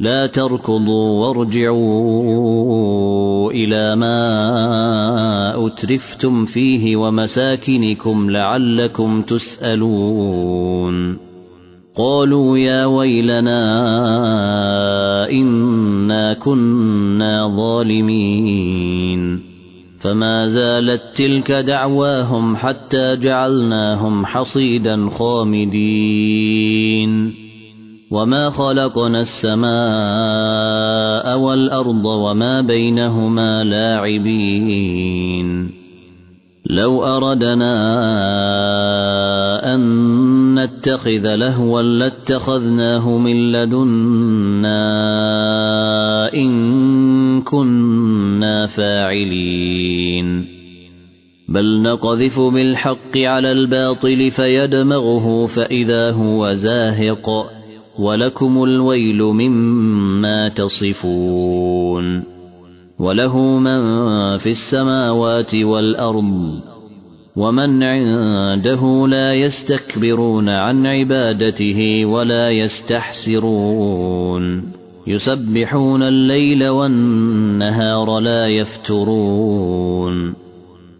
لا تركضوا وارجعوا إلى ما أترفتم فيه ومساكنكم لعلكم تسألون. قالوا يا ويلنا إنا كنا ظالمين. فما زالت تلك دعواهم حتى جعلناهم حصيدا خامدين. وما خلقنا السماء والأرض وما بينهما لاعبين لو أردنا أن نتخذ لهوا لاتخذناه من لدنا إن كنا فاعلين بل نقذف بالحق على الباطل فيدمغه فإذا هو زاهق ولكم الويل مما تصفون وله من في السماوات والأرض ومن عنده لا يستكبرون عن عبادته ولا يستحسرون يسبحون الليل والنهار لا يفترون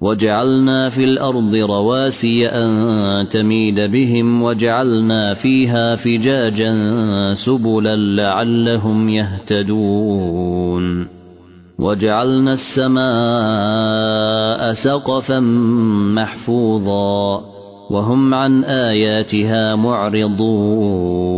وجعلنا في الأرض رواسي أن تميد بهم وجعلنا فيها فجاجا سبلا لعلهم يهتدون. وجعلنا السماء سقفا محفوظا. وهم عن آياتها معرضون.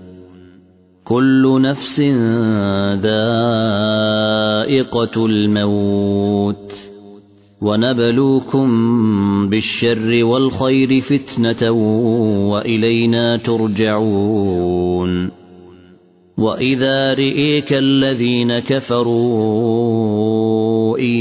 كل نفس ذائقة الموت. ونبلوكم بالشر والخير فتنة وإلينا ترجعون. وإذا رئيك الذين كفروا إن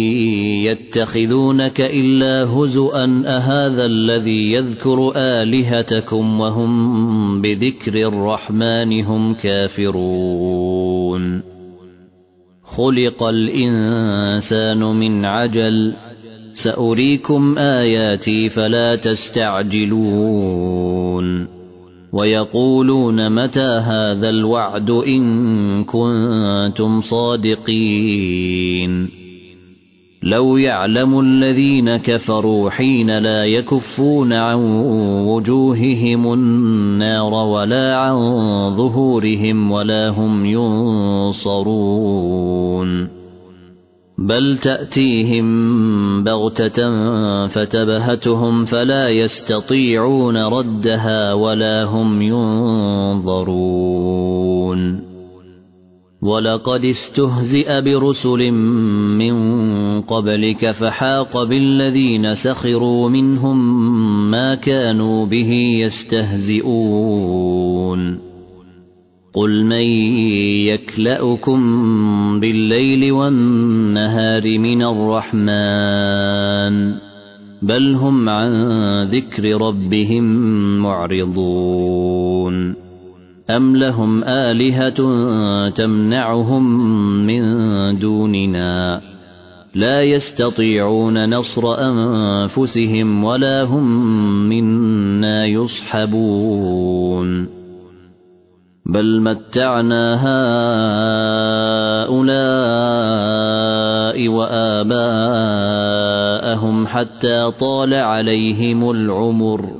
يتخذونك إلا هزؤا أهذا الذي يذكر آلهتكم وهم بذكر الرحمن هم كافرون. خلق الإنسان من عجل سأريكم آياتي فلا تستعجلون. ويقولون متى هذا الوعد إن كنتم صادقين. لو يعلم الذين كفروا حين لا يكفون عن وجوههم النار ولا عن ظهورهم ولا هم ينصرون. بل تأتيهم بغتة فتبهتهم فلا يستطيعون ردها ولا هم ينظرون. ولقد استهزئ برسل من قبلك فحاق بالذين سخروا منهم ما كانوا به يستهزئون. قل من يكلأكم بالليل والنهار من الرحمن بل هم عن ذكر ربهم معرضون. أم لهم آلهة تمنعهم من دوننا لا يستطيعون نصر أنفسهم ولا هم منا يصحبون بل متعنا هؤلاء واباءهم حتى طال عليهم العمر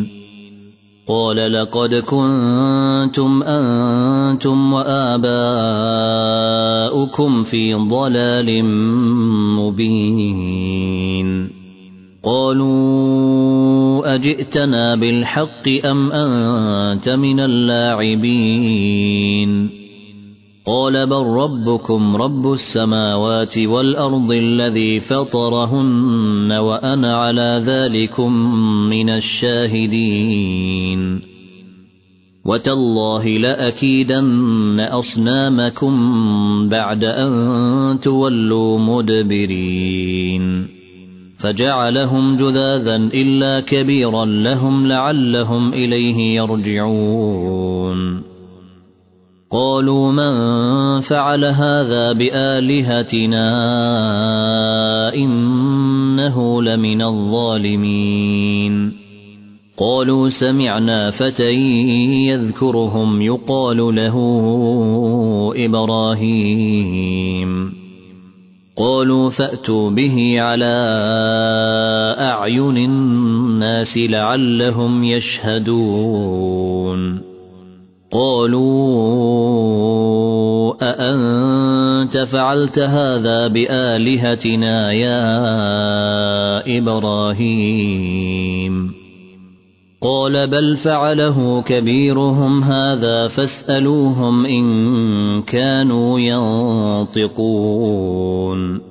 قال لقد كنتم أنتم وآباؤكم في ضلال مبين. قالوا أجئتنا بالحق أم أنت من اللاعبين؟ قال بل ربكم رب السماوات والأرض الذي فطرهن وأنا على ذلكم من الشاهدين. وتالله لأكيدن أصنامكم بعد أن تولوا مدبرين. فجعلهم جذاذا إلا كبيرا لهم لعلهم إليه يرجعون. قالوا من فعل هذا بآلهتنا إنه لمن الظالمين. قالوا سمعنا فتى يذكرهم يقال له إبراهيم. قالوا فأتوا به على أعين الناس لعلهم يشهدون. قالوا أأنت فعلت هذا بآلهتنا يا إبراهيم؟ قال بل فعله كبيرهم هذا فاسألوهم إن كانوا ينطقون.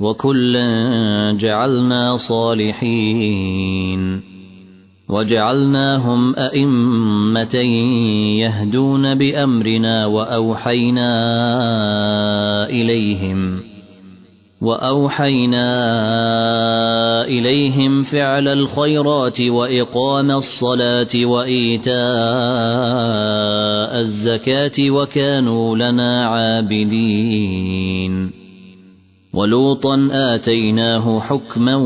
وكلا جعلنا صالحين وجعلناهم أئمة يهدون بأمرنا وأوحينا إليهم وأوحينا إليهم فعل الخيرات وإقام الصلاة وإيتاء الزكاة وكانوا لنا عابدين ولوطا آتيناه حكما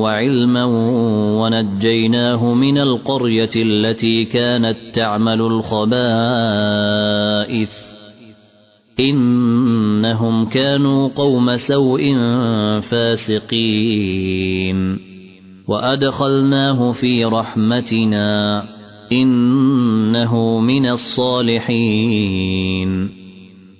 وعلما ونجيناه من القرية التي كانت تعمل الخبائث. إنهم كانوا قوم سوء فاسقين. وأدخلناه في رحمتنا. إنه من الصالحين.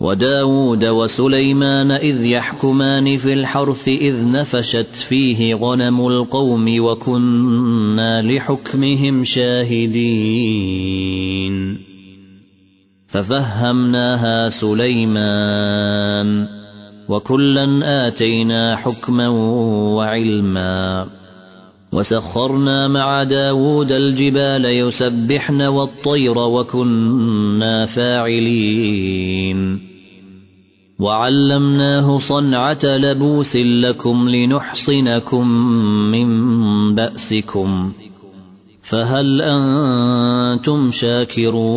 وداود وسليمان إذ يحكمان في الحرث إذ نفشت فيه غنم القوم وكنا لحكمهم شاهدين. ففهمناها سليمان وكلا آتينا حكما وعلما. وسخرنا مع داود الجبال يسبحن والطير وكنا فاعلين. وعلمناه صنعة لبوس لكم لنحصنكم من بأسكم. فهل أنتم شاكرون؟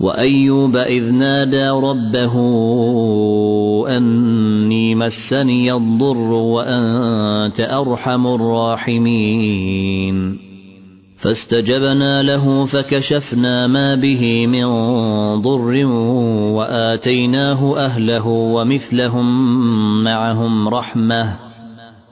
وأيوب إذ نادى ربه أني مسني الضر وأنت أرحم الراحمين. فاستجبنا له فكشفنا ما به من ضر وآتيناه أهله ومثلهم معهم رحمة.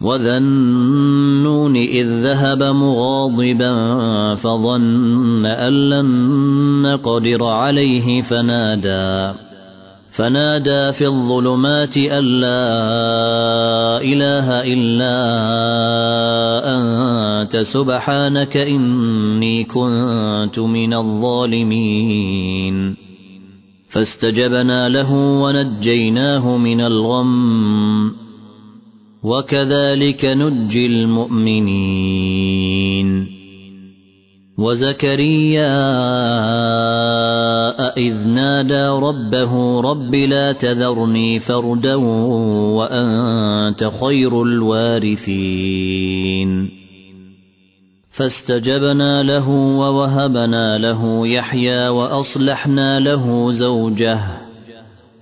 وذا النون إذ ذهب مغاضبا فظن أن لن نقدر عليه فنادى فنادى في الظلمات أن لا إله إلا أنت سبحانك إني كنت من الظالمين فاستجبنا له ونجيناه من الغم وكذلك نجي المؤمنين. وزكريا إذ نادى ربه رب لا تذرني فردا وأنت خير الوارثين. فاستجبنا له ووهبنا له يحيى وأصلحنا له زوجه.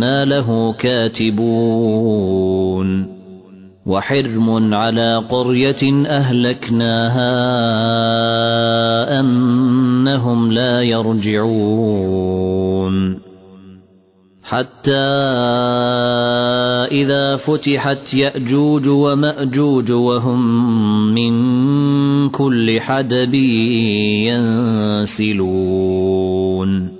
وإنا له كاتبون وحرم على قرية أهلكناها أنهم لا يرجعون حتى إذا فتحت يأجوج ومأجوج وهم من كل حدب ينسلون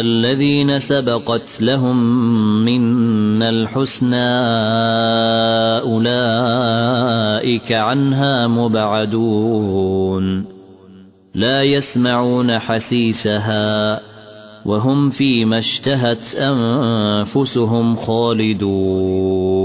الذين سبقت لهم منا الحسنى أولئك عنها مبعدون لا يسمعون حسيسها وهم فيما اشتهت أنفسهم خالدون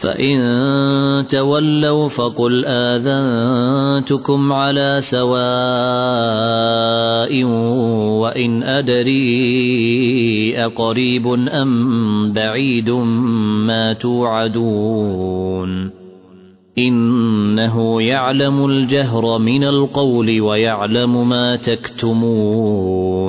فإن تولوا فقل آذنتكم على سواء وإن أدري أقريب أم بعيد ما توعدون إنه يعلم الجهر من القول ويعلم ما تكتمون